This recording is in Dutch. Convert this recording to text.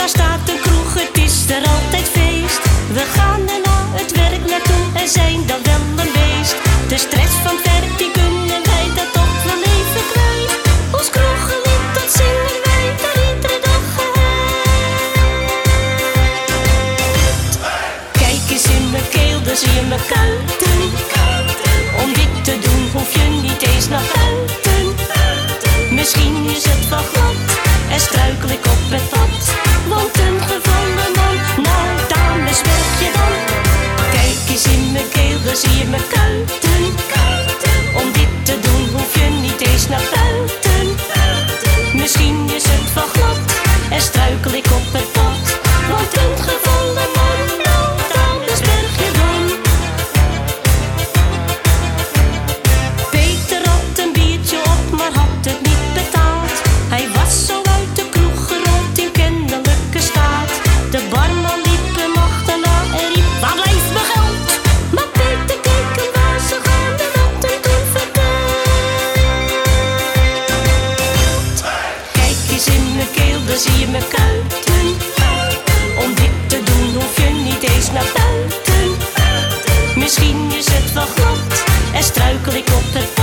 daar staat de kroeg, het is er altijd feest. We gaan er na het werk naartoe en zijn dan wel een beest. De stress van het werk, die kunnen wij dat toch wel even kwijt. Ons kroegenlied, dat zingen wij daar iedere dag. Kijk eens in mijn keel, daar zie je mijn kuiten. Om dit te doen hoef je niet eens naar buiten. Misschien is het wel goed. Zie je mijn kuiten. Om dit te doen hoef je niet eens naar buiten. Misschien is het wel glad en struikel ik op het mijn kuiten. Om dit te doen hoef je niet eens naar buiten. Misschien is het wel glad en struikel ik op het